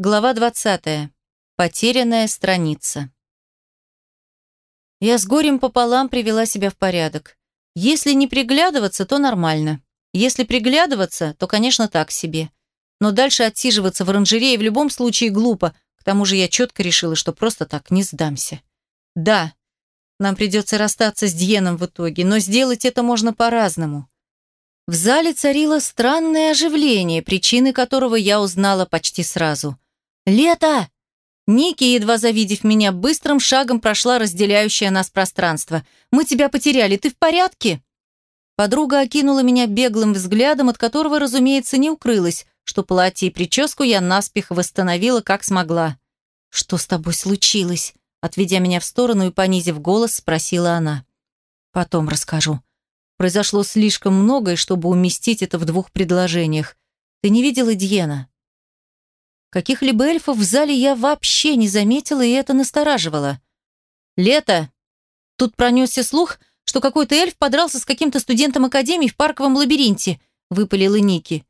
Глава 20. Потерянная страница. Я с горем пополам привела себя в порядок. Если не приглядываться, то нормально. Если приглядываться, то, конечно, так себе. Но дальше отсиживаться в оранжерее в любом случае глупо. К тому же я четко решила, что просто так не сдамся. Да, нам придется расстаться с Дьеном в итоге, но сделать это можно по-разному. В зале царило странное оживление, причины которого я узнала почти сразу – «Лето!» Ники, едва завидев меня, быстрым шагом прошла разделяющее нас пространство. «Мы тебя потеряли, ты в порядке?» Подруга окинула меня беглым взглядом, от которого, разумеется, не укрылась, что платье и прическу я наспех восстановила, как смогла. «Что с тобой случилось?» Отведя меня в сторону и понизив голос, спросила она. «Потом расскажу. Произошло слишком многое, чтобы уместить это в двух предложениях. Ты не видела Дьена?» Каких-либо эльфов в зале я вообще не заметила, и это настораживало. «Лето!» Тут пронесся слух, что какой-то эльф подрался с каким-то студентом академии в парковом лабиринте, выпалила Ники.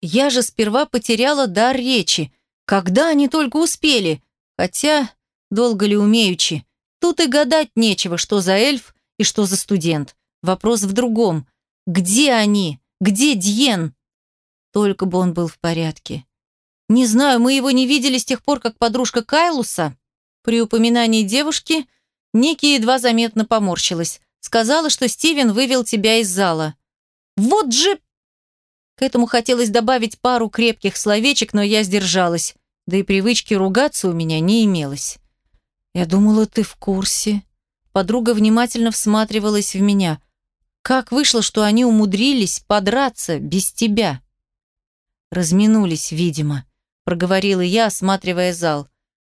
Я же сперва потеряла дар речи. Когда они только успели? Хотя, долго ли умеючи? Тут и гадать нечего, что за эльф и что за студент. Вопрос в другом. Где они? Где Дьен? Только бы он был в порядке. Не знаю, мы его не видели с тех пор, как подружка Кайлуса. При упоминании девушки Ники едва заметно поморщилась. Сказала, что Стивен вывел тебя из зала. Вот же... К этому хотелось добавить пару крепких словечек, но я сдержалась. Да и привычки ругаться у меня не имелось. Я думала, ты в курсе. Подруга внимательно всматривалась в меня. Как вышло, что они умудрились подраться без тебя? Разминулись, видимо проговорила я, осматривая зал.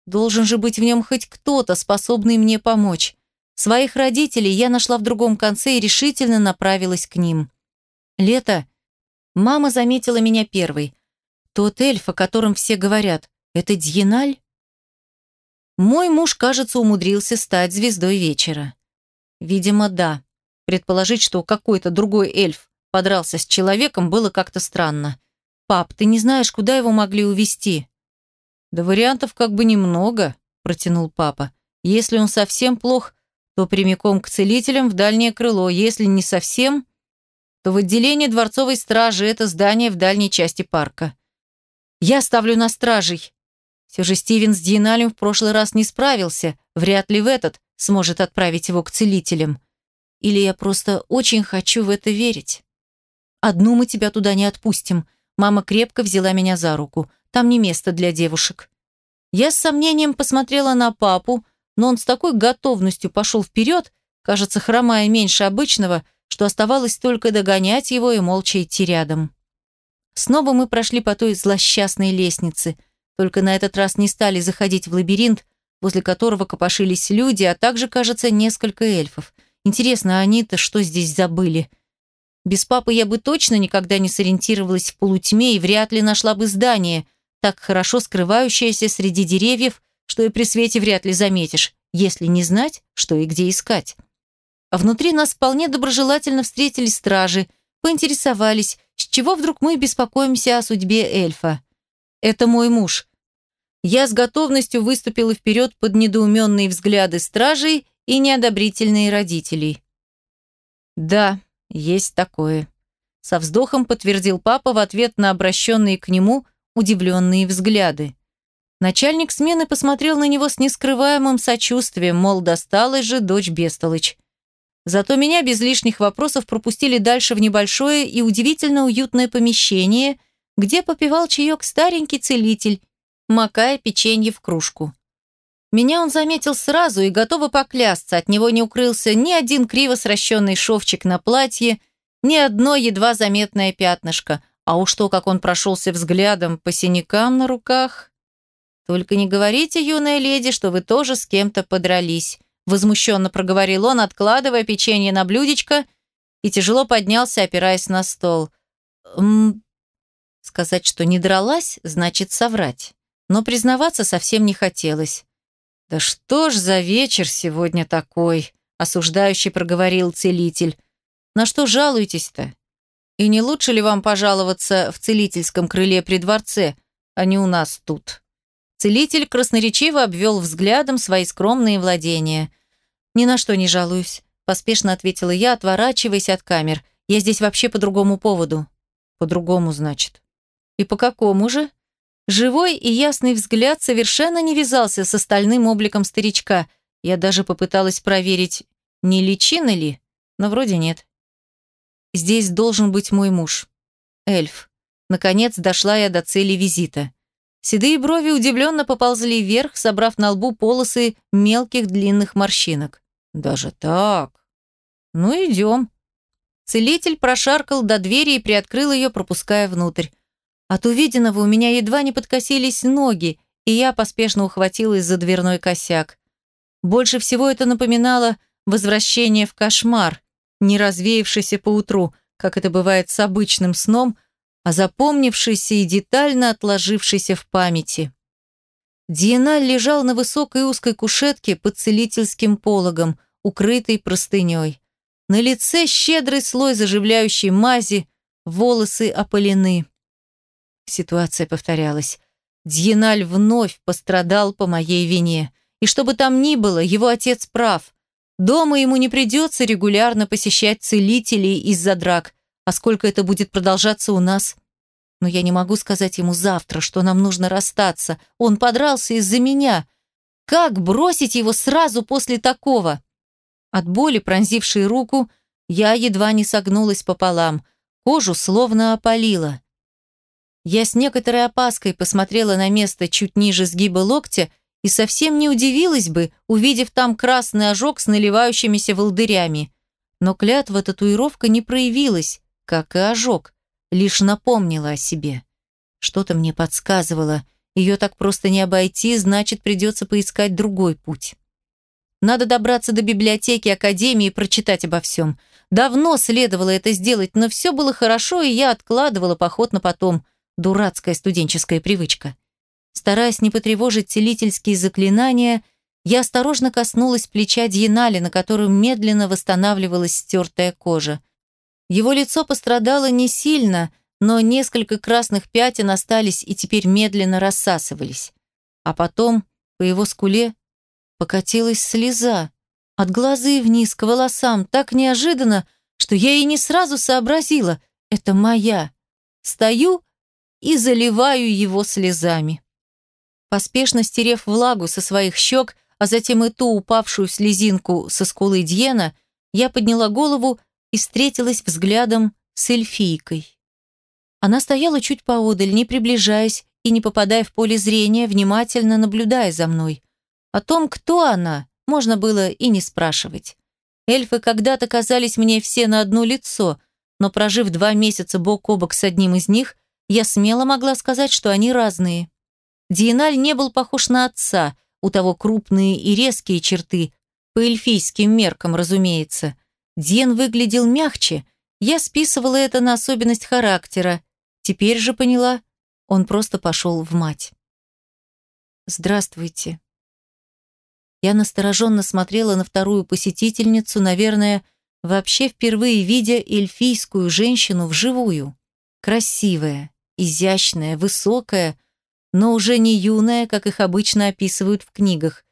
Должен же быть в нем хоть кто-то, способный мне помочь. Своих родителей я нашла в другом конце и решительно направилась к ним. Лето. Мама заметила меня первой. Тот эльф, о котором все говорят, это Дьеналь? Мой муж, кажется, умудрился стать звездой вечера. Видимо, да. Предположить, что какой-то другой эльф подрался с человеком, было как-то странно. «Пап, ты не знаешь, куда его могли увезти?» «Да вариантов как бы немного», – протянул папа. «Если он совсем плох, то прямиком к целителям в дальнее крыло. Если не совсем, то в отделение дворцовой стражи это здание в дальней части парка. Я ставлю на стражей. Все же Стивен с Диеналем в прошлый раз не справился, вряд ли в этот сможет отправить его к целителям. Или я просто очень хочу в это верить. Одну мы тебя туда не отпустим – Мама крепко взяла меня за руку. Там не место для девушек. Я с сомнением посмотрела на папу, но он с такой готовностью пошел вперед, кажется, хромая меньше обычного, что оставалось только догонять его и молча идти рядом. Снова мы прошли по той злосчастной лестнице, только на этот раз не стали заходить в лабиринт, возле которого копошились люди, а также, кажется, несколько эльфов. Интересно, они-то что здесь забыли? Без папы я бы точно никогда не сориентировалась в полутьме и вряд ли нашла бы здание, так хорошо скрывающееся среди деревьев, что и при свете вряд ли заметишь, если не знать, что и где искать. А внутри нас вполне доброжелательно встретили стражи, поинтересовались, с чего вдруг мы беспокоимся о судьбе эльфа. Это мой муж. Я с готовностью выступила вперед под недоуменные взгляды стражей и неодобрительные родителей. Да, «Есть такое», — со вздохом подтвердил папа в ответ на обращенные к нему удивленные взгляды. Начальник смены посмотрел на него с нескрываемым сочувствием, мол, досталась же дочь Бестолыч. Зато меня без лишних вопросов пропустили дальше в небольшое и удивительно уютное помещение, где попивал чаек старенький целитель, макая печенье в кружку. Меня он заметил сразу и, готово поклясться, от него не укрылся ни один криво сращенный шовчик на платье, ни одно едва заметное пятнышко, а уж то, как он прошелся взглядом по синякам на руках. «Только не говорите, юная леди, что вы тоже с кем-то подрались», возмущенно проговорил он, откладывая печенье на блюдечко и тяжело поднялся, опираясь на стол. «М Сказать, что не дралась, значит соврать. Но признаваться совсем не хотелось. «Да что ж за вечер сегодня такой?» – осуждающий проговорил целитель. «На что жалуетесь-то? И не лучше ли вам пожаловаться в целительском крыле при дворце, а не у нас тут?» Целитель красноречиво обвел взглядом свои скромные владения. «Ни на что не жалуюсь», – поспешно ответила я, отворачиваясь от камер. «Я здесь вообще по другому поводу». «По другому, значит». «И по какому же?» Живой и ясный взгляд совершенно не вязался с остальным обликом старичка. Я даже попыталась проверить, не личина ли, но вроде нет. Здесь должен быть мой муж. Эльф. Наконец дошла я до цели визита. Седые брови удивленно поползли вверх, собрав на лбу полосы мелких длинных морщинок. «Даже так? Ну, идем». Целитель прошаркал до двери и приоткрыл ее, пропуская внутрь. От увиденного у меня едва не подкосились ноги, и я поспешно ухватилась за дверной косяк. Больше всего это напоминало возвращение в кошмар, не развеявшийся поутру, как это бывает с обычным сном, а запомнившийся и детально отложившийся в памяти. Диеналь лежал на высокой узкой кушетке под целительским пологом, укрытой простыней. На лице щедрый слой заживляющей мази, волосы опалены. Ситуация повторялась. Дьеналь вновь пострадал по моей вине. И что бы там ни было, его отец прав. Дома ему не придется регулярно посещать целителей из-за драк, а сколько это будет продолжаться у нас? Но я не могу сказать ему завтра, что нам нужно расстаться. Он подрался из-за меня. Как бросить его сразу после такого? От боли, пронзившей руку, я едва не согнулась пополам. Кожу словно опалило. Я с некоторой опаской посмотрела на место чуть ниже сгиба локтя и совсем не удивилась бы, увидев там красный ожог с наливающимися волдырями. Но клятва татуировка не проявилась, как и ожог, лишь напомнила о себе. Что-то мне подсказывало, ее так просто не обойти, значит, придется поискать другой путь. Надо добраться до библиотеки Академии и прочитать обо всем. Давно следовало это сделать, но все было хорошо, и я откладывала поход на потом. Дурацкая студенческая привычка. Стараясь не потревожить целительские заклинания, я осторожно коснулась плеча Дьенали, на котором медленно восстанавливалась стертая кожа. Его лицо пострадало не сильно, но несколько красных пятен остались и теперь медленно рассасывались. А потом по его скуле покатилась слеза. От глазы вниз к волосам так неожиданно, что я и не сразу сообразила. Это моя. Стою и заливаю его слезами. Поспешно стерев влагу со своих щек, а затем и ту упавшую слезинку со скулы Дьена, я подняла голову и встретилась взглядом с эльфийкой. Она стояла чуть поодаль, не приближаясь и не попадая в поле зрения, внимательно наблюдая за мной. О том, кто она, можно было и не спрашивать. Эльфы когда-то казались мне все на одно лицо, но прожив два месяца бок о бок с одним из них, я смело могла сказать, что они разные. Диеналь не был похож на отца, у того крупные и резкие черты, по эльфийским меркам, разумеется. Диен выглядел мягче, я списывала это на особенность характера. Теперь же поняла, он просто пошел в мать. «Здравствуйте». Я настороженно смотрела на вторую посетительницу, наверное, вообще впервые видя эльфийскую женщину вживую. Красивая, изящная, высокая, но уже не юная, как их обычно описывают в книгах.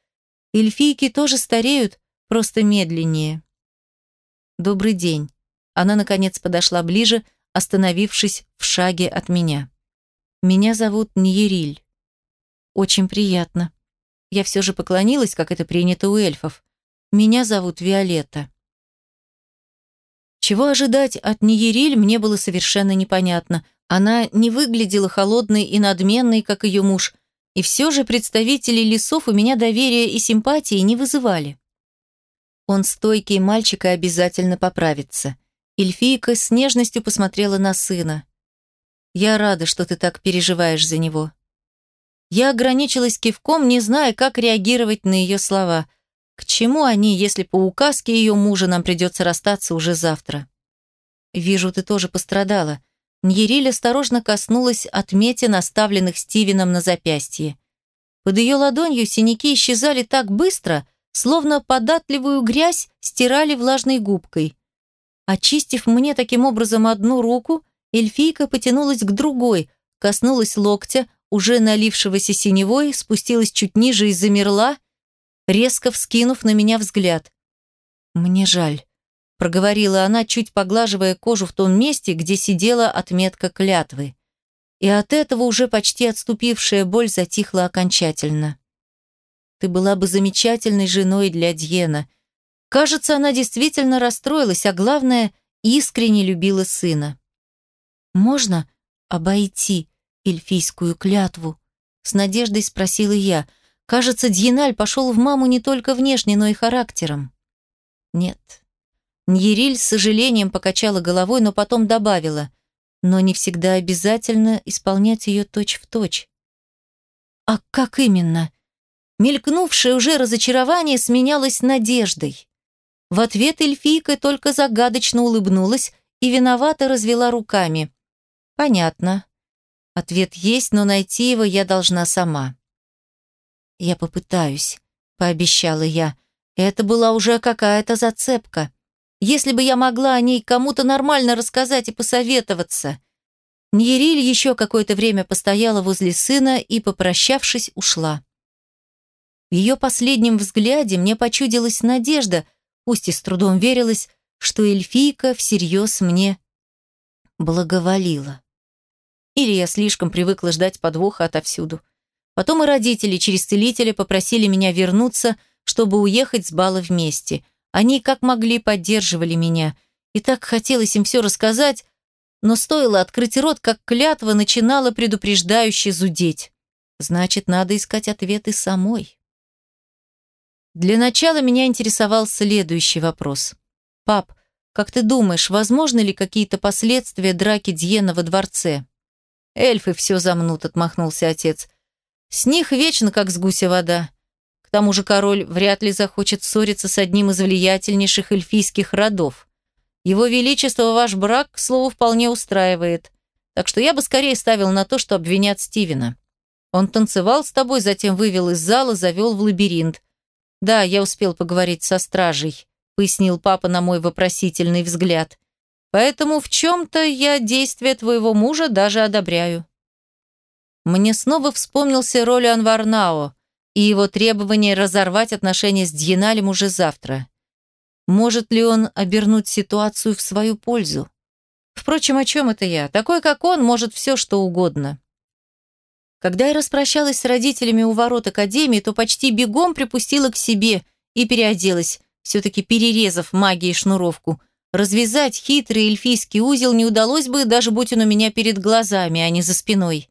Эльфийки тоже стареют, просто медленнее. «Добрый день». Она, наконец, подошла ближе, остановившись в шаге от меня. «Меня зовут Ньериль. Очень приятно. Я все же поклонилась, как это принято у эльфов. Меня зовут Виолетта». Чего ожидать от Ниериль мне было совершенно непонятно. Она не выглядела холодной и надменной, как ее муж, и все же представители лесов у меня доверия и симпатии не вызывали. Он стойкий мальчик и обязательно поправится. Эльфийка с нежностью посмотрела на сына. «Я рада, что ты так переживаешь за него». Я ограничилась кивком, не зная, как реагировать на ее слова. К чему они, если по указке ее мужа нам придется расстаться уже завтра? «Вижу, ты тоже пострадала», Ньериль осторожно коснулась отметин, оставленных Стивеном на запястье. Под ее ладонью синяки исчезали так быстро, словно податливую грязь стирали влажной губкой. Очистив мне таким образом одну руку, эльфийка потянулась к другой, коснулась локтя, уже налившегося синевой, спустилась чуть ниже и замерла, резко вскинув на меня взгляд. «Мне жаль», — проговорила она, чуть поглаживая кожу в том месте, где сидела отметка клятвы. И от этого уже почти отступившая боль затихла окончательно. «Ты была бы замечательной женой для Дьена», Кажется, она действительно расстроилась, а главное, искренне любила сына. «Можно обойти эльфийскую клятву?» С надеждой спросила я. Кажется, Дьеналь пошел в маму не только внешне, но и характером. «Нет». Ньериль с сожалением покачала головой, но потом добавила, «но не всегда обязательно исполнять ее точь-в-точь». «А как именно?» Мелькнувшее уже разочарование сменялось надеждой. В ответ эльфийка только загадочно улыбнулась и виновато развела руками. «Понятно. Ответ есть, но найти его я должна сама». «Я попытаюсь», — пообещала я. Это была уже какая-то зацепка. Если бы я могла о ней кому-то нормально рассказать и посоветоваться. Ньериль еще какое-то время постояла возле сына и, попрощавшись, ушла. В ее последнем взгляде мне почудилась надежда — пусть и с трудом верилось, что эльфийка всерьез мне благоволила. Или я слишком привыкла ждать подвоха отовсюду. Потом и родители через целителя попросили меня вернуться, чтобы уехать с бала вместе. Они как могли поддерживали меня. И так хотелось им все рассказать, но стоило открыть рот, как клятва начинала предупреждающе зудеть. Значит, надо искать ответы самой. Для начала меня интересовал следующий вопрос. «Пап, как ты думаешь, возможны ли какие-то последствия драки Дьена во дворце?» «Эльфы все замнут», — отмахнулся отец. «С них вечно как с гуся вода. К тому же король вряд ли захочет ссориться с одним из влиятельнейших эльфийских родов. Его Величество ваш брак, к слову, вполне устраивает. Так что я бы скорее ставил на то, что обвинят Стивена. Он танцевал с тобой, затем вывел из зала, завел в лабиринт. «Да, я успел поговорить со стражей», — пояснил папа на мой вопросительный взгляд. «Поэтому в чем-то я действия твоего мужа даже одобряю». Мне снова вспомнился роль Анварнао и его требование разорвать отношения с Дьеналем уже завтра. Может ли он обернуть ситуацию в свою пользу? Впрочем, о чем это я? Такой, как он, может все, что угодно. Когда я распрощалась с родителями у ворот академии, то почти бегом припустила к себе и переоделась, все-таки перерезав магией шнуровку. Развязать хитрый эльфийский узел не удалось бы, даже будь он у меня перед глазами, а не за спиной.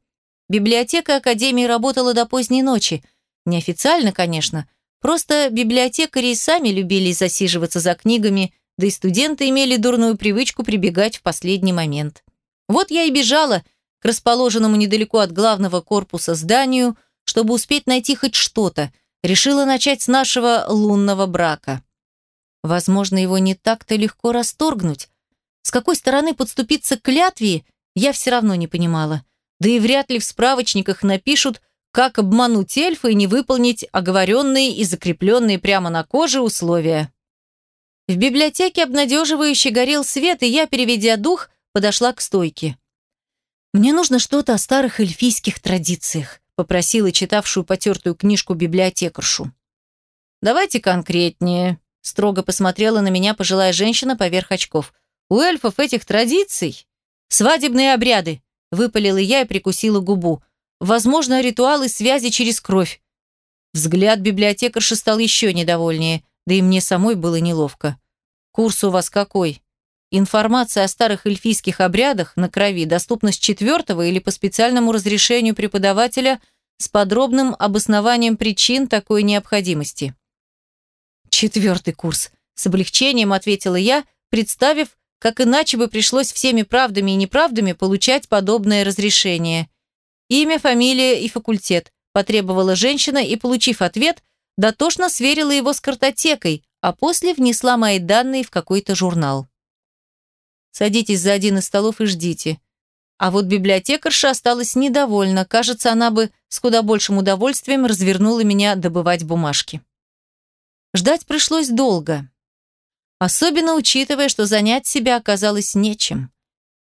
Библиотека академии работала до поздней ночи. Неофициально, конечно. Просто библиотекари сами любили засиживаться за книгами, да и студенты имели дурную привычку прибегать в последний момент. Вот я и бежала – к расположенному недалеко от главного корпуса зданию, чтобы успеть найти хоть что-то, решила начать с нашего лунного брака. Возможно, его не так-то легко расторгнуть. С какой стороны подступиться к клятве, я все равно не понимала. Да и вряд ли в справочниках напишут, как обмануть эльфа и не выполнить оговоренные и закрепленные прямо на коже условия. В библиотеке обнадеживающе горел свет, и я, переведя дух, подошла к стойке. «Мне нужно что-то о старых эльфийских традициях», попросила читавшую потертую книжку библиотекаршу. «Давайте конкретнее», строго посмотрела на меня пожилая женщина поверх очков. «У эльфов этих традиций...» «Свадебные обряды», выпалила я и прикусила губу. «Возможно, ритуалы связи через кровь». Взгляд библиотекарши стал еще недовольнее, да и мне самой было неловко. «Курс у вас какой?» Информация о старых эльфийских обрядах на крови доступна с четвертого или по специальному разрешению преподавателя с подробным обоснованием причин такой необходимости. Четвертый курс. С облегчением ответила я, представив, как иначе бы пришлось всеми правдами и неправдами получать подобное разрешение. Имя, фамилия и факультет потребовала женщина и, получив ответ, дотошно сверила его с картотекой, а после внесла мои данные в какой-то журнал. Садитесь за один из столов и ждите. А вот библиотекарша осталась недовольна. Кажется, она бы с куда большим удовольствием развернула меня добывать бумажки. Ждать пришлось долго. Особенно учитывая, что занять себя оказалось нечем.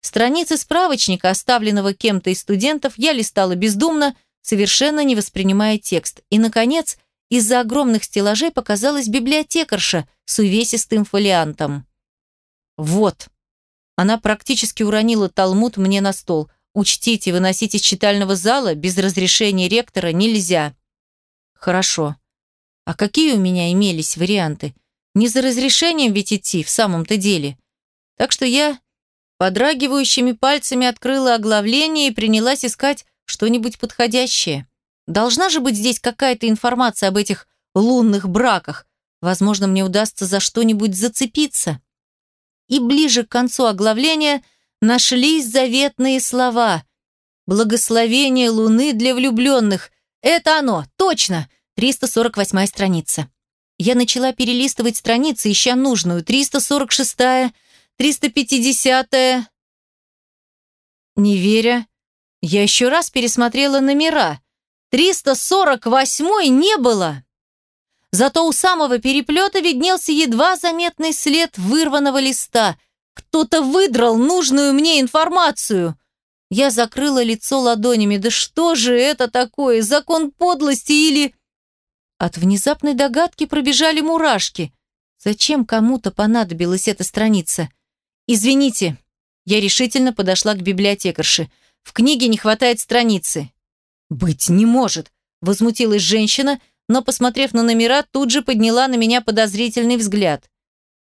Страницы справочника, оставленного кем-то из студентов, я листала бездумно, совершенно не воспринимая текст. И, наконец, из-за огромных стеллажей показалась библиотекарша с увесистым фолиантом. «Вот». Она практически уронила талмуд мне на стол. «Учтите, выносить из читального зала без разрешения ректора нельзя». «Хорошо. А какие у меня имелись варианты? Не за разрешением ведь идти, в самом-то деле. Так что я подрагивающими пальцами открыла оглавление и принялась искать что-нибудь подходящее. Должна же быть здесь какая-то информация об этих лунных браках. Возможно, мне удастся за что-нибудь зацепиться. И ближе к концу оглавления нашлись заветные слова. «Благословение Луны для влюбленных». Это оно, точно! 348 страница. Я начала перелистывать страницы, ища нужную. 346-я, 350-я. Не веря, я еще раз пересмотрела номера. 348-й не было. Зато у самого переплета виднелся едва заметный след вырванного листа. Кто-то выдрал нужную мне информацию. Я закрыла лицо ладонями. Да что же это такое? Закон подлости или... От внезапной догадки пробежали мурашки. Зачем кому-то понадобилась эта страница? Извините. Я решительно подошла к библиотекарше. В книге не хватает страницы. «Быть не может!» – возмутилась женщина, но, посмотрев на номера, тут же подняла на меня подозрительный взгляд.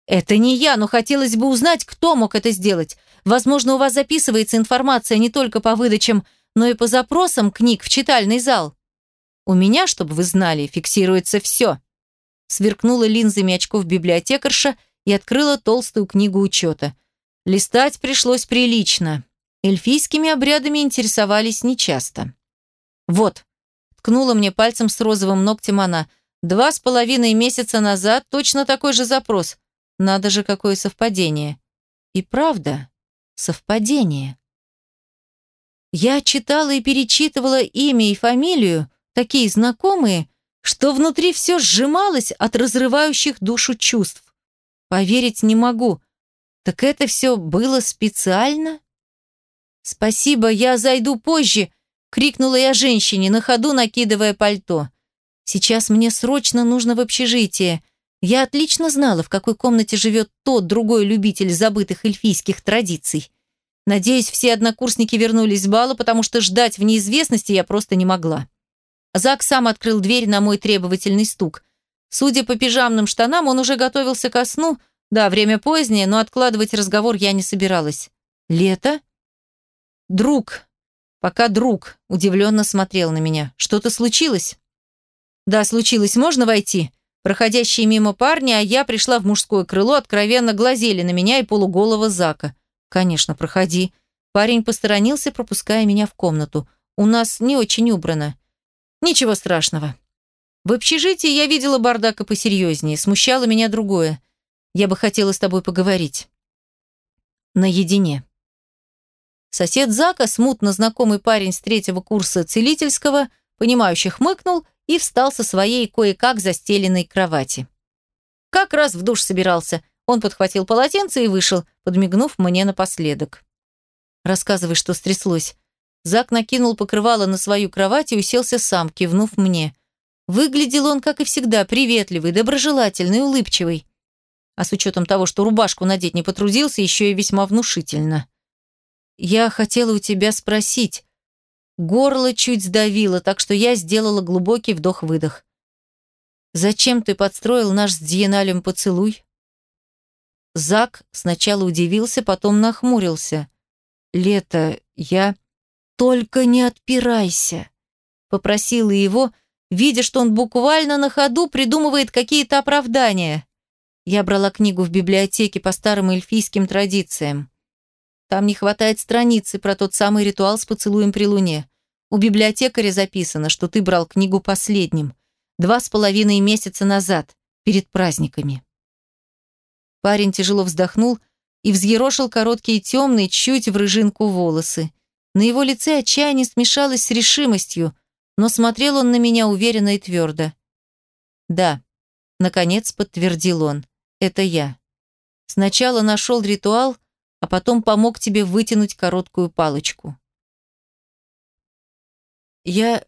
«Это не я, но хотелось бы узнать, кто мог это сделать. Возможно, у вас записывается информация не только по выдачам, но и по запросам книг в читальный зал. У меня, чтобы вы знали, фиксируется все». Сверкнула линзами очков библиотекарша и открыла толстую книгу учета. Листать пришлось прилично. Эльфийскими обрядами интересовались нечасто. «Вот», – ткнула мне пальцем с розовым ногтем она, «два с половиной месяца назад точно такой же запрос. Надо же, какое совпадение». И правда, совпадение. Я читала и перечитывала имя и фамилию, такие знакомые, что внутри все сжималось от разрывающих душу чувств. Поверить не могу. Так это все было специально? Спасибо, я зайду позже, Крикнула я женщине, на ходу накидывая пальто. Сейчас мне срочно нужно в общежитие. Я отлично знала, в какой комнате живет тот другой любитель забытых эльфийских традиций. Надеюсь, все однокурсники вернулись с бала, потому что ждать в неизвестности я просто не могла. Зак сам открыл дверь на мой требовательный стук. Судя по пижамным штанам, он уже готовился ко сну. Да, время позднее, но откладывать разговор я не собиралась. Лето? Друг, Пока друг удивленно смотрел на меня. Что-то случилось? Да, случилось. Можно войти? Проходящие мимо парни, а я пришла в мужское крыло, откровенно глазели на меня и полуголого Зака. Конечно, проходи. Парень посторонился, пропуская меня в комнату. У нас не очень убрано. Ничего страшного. В общежитии я видела бардака посерьезнее. Смущало меня другое. Я бы хотела с тобой поговорить. Наедине. Сосед Зака, смутно знакомый парень с третьего курса целительского, понимающий хмыкнул и встал со своей кое-как застеленной кровати. Как раз в душ собирался. Он подхватил полотенце и вышел, подмигнув мне напоследок. «Рассказывай, что стряслось». Зак накинул покрывало на свою кровать и уселся сам, кивнув мне. Выглядел он, как и всегда, приветливый, доброжелательный, улыбчивый. А с учетом того, что рубашку надеть не потрудился, еще и весьма внушительно. «Я хотела у тебя спросить». Горло чуть сдавило, так что я сделала глубокий вдох-выдох. «Зачем ты подстроил наш с Диеналем поцелуй?» Зак сначала удивился, потом нахмурился. «Лето, я...» «Только не отпирайся!» Попросила его, видя, что он буквально на ходу придумывает какие-то оправдания. Я брала книгу в библиотеке по старым эльфийским традициям. Там не хватает страницы про тот самый ритуал с поцелуем при луне. У библиотекаря записано, что ты брал книгу последним. Два с половиной месяца назад, перед праздниками. Парень тяжело вздохнул и взъерошил короткие темные, чуть в рыжинку волосы. На его лице отчаяние смешалось с решимостью, но смотрел он на меня уверенно и твердо. «Да», — наконец подтвердил он, — «это я. Сначала нашел ритуал, — а потом помог тебе вытянуть короткую палочку. Я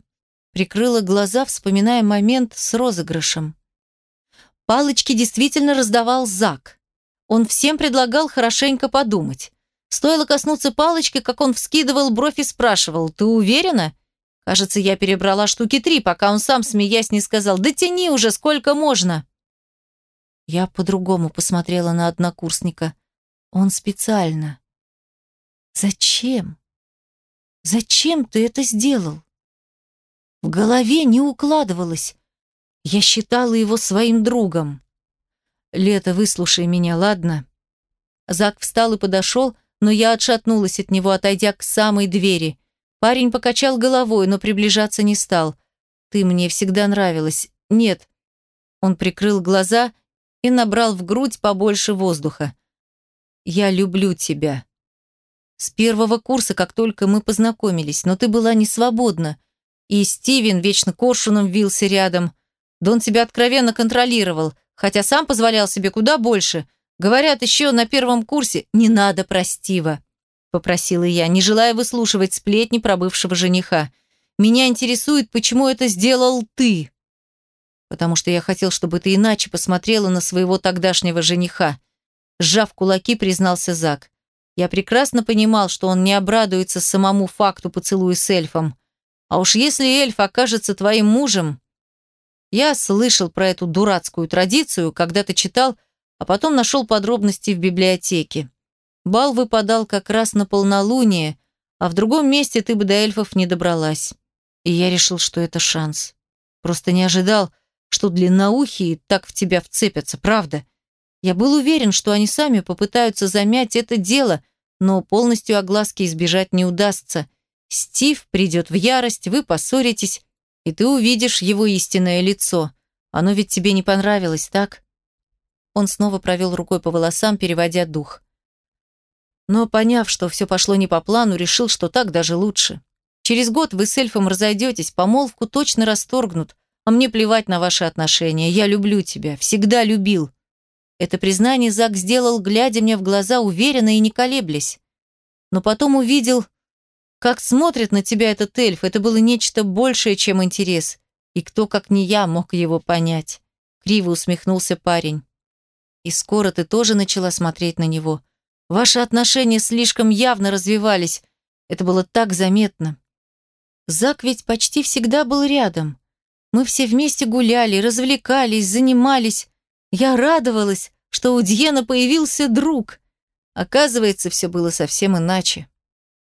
Прикрыла глаза, вспоминая момент с розыгрышем. Палочки действительно раздавал Зак. Он всем предлагал хорошенько подумать. Стоило коснуться палочки, как он вскидывал бровь и спрашивал, «Ты уверена?» Кажется, я перебрала штуки три, пока он сам, смеясь, не сказал, «Да тяни уже, сколько можно!» Я по-другому посмотрела на однокурсника. Он специально. «Зачем? Зачем ты это сделал?» В голове не укладывалось. Я считала его своим другом. «Лето, выслушай меня, ладно?» Зак встал и подошел, но я отшатнулась от него, отойдя к самой двери. Парень покачал головой, но приближаться не стал. «Ты мне всегда нравилась. Нет». Он прикрыл глаза и набрал в грудь побольше воздуха. «Я люблю тебя». С первого курса, как только мы познакомились, но ты была не свободна. И Стивен вечно коршуном вился рядом. Да он тебя откровенно контролировал, хотя сам позволял себе куда больше. Говорят, еще на первом курсе «не надо простива», – попросила я, не желая выслушивать сплетни про бывшего жениха. «Меня интересует, почему это сделал ты?» «Потому что я хотел, чтобы ты иначе посмотрела на своего тогдашнего жениха», – сжав кулаки, признался Зак. Я прекрасно понимал, что он не обрадуется самому факту поцелуя с эльфом. А уж если эльф окажется твоим мужем, я слышал про эту дурацкую традицию, когда ты читал, а потом нашел подробности в библиотеке. Бал выпадал как раз на полнолуние, а в другом месте ты бы до эльфов не добралась. И я решил, что это шанс. Просто не ожидал, что длинноухие так в тебя вцепятся, правда. Я был уверен, что они сами попытаются замять это дело, но полностью огласки избежать не удастся. Стив придет в ярость, вы поссоритесь, и ты увидишь его истинное лицо. Оно ведь тебе не понравилось, так?» Он снова провел рукой по волосам, переводя дух. Но, поняв, что все пошло не по плану, решил, что так даже лучше. Через год вы с эльфом разойдетесь, помолвку точно расторгнут, а мне плевать на ваши отношения. Я люблю тебя, всегда любил. Это признание Зак сделал, глядя мне в глаза, уверенно и не колеблясь. Но потом увидел, как смотрит на тебя этот эльф, это было нечто большее, чем интерес. И кто, как не я, мог его понять? Криво усмехнулся парень. И скоро ты тоже начала смотреть на него. Ваши отношения слишком явно развивались. Это было так заметно. Зак ведь почти всегда был рядом. Мы все вместе гуляли, развлекались, занимались. Я радовалась, что у Дьена появился друг. Оказывается, все было совсем иначе.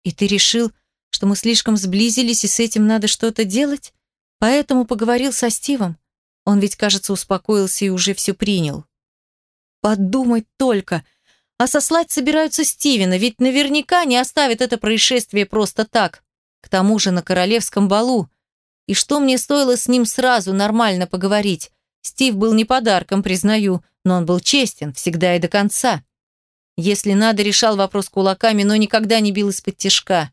И ты решил, что мы слишком сблизились, и с этим надо что-то делать? Поэтому поговорил со Стивом. Он ведь, кажется, успокоился и уже все принял. Подумать только. А сослать собираются Стивена, ведь наверняка не оставит это происшествие просто так. К тому же на королевском балу. И что мне стоило с ним сразу нормально поговорить? Стив был не подарком, признаю, но он был честен, всегда и до конца. Если надо, решал вопрос кулаками, но никогда не бил из-под тишка.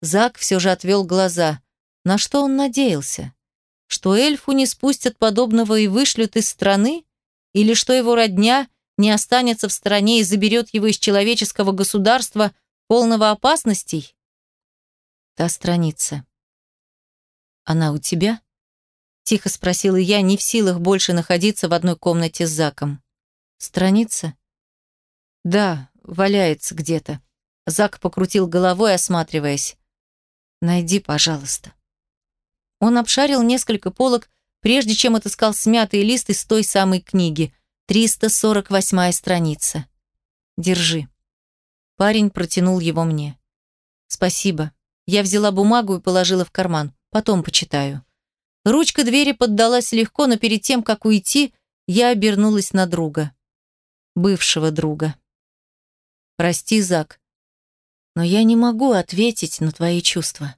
Зак все же отвел глаза. На что он надеялся? Что эльфу не спустят подобного и вышлют из страны? Или что его родня не останется в стране и заберет его из человеческого государства, полного опасностей? Та страница. «Она у тебя?» Тихо спросила я, не в силах больше находиться в одной комнате с Заком. «Страница?» «Да, валяется где-то». Зак покрутил головой, осматриваясь. «Найди, пожалуйста». Он обшарил несколько полок, прежде чем отыскал смятый лист из той самой книги. 348-я страница. «Держи». Парень протянул его мне. «Спасибо». Я взяла бумагу и положила в карман. Потом почитаю. Ручка двери поддалась легко, но перед тем, как уйти, я обернулась на друга. Бывшего друга. Прости, Зак, но я не могу ответить на твои чувства.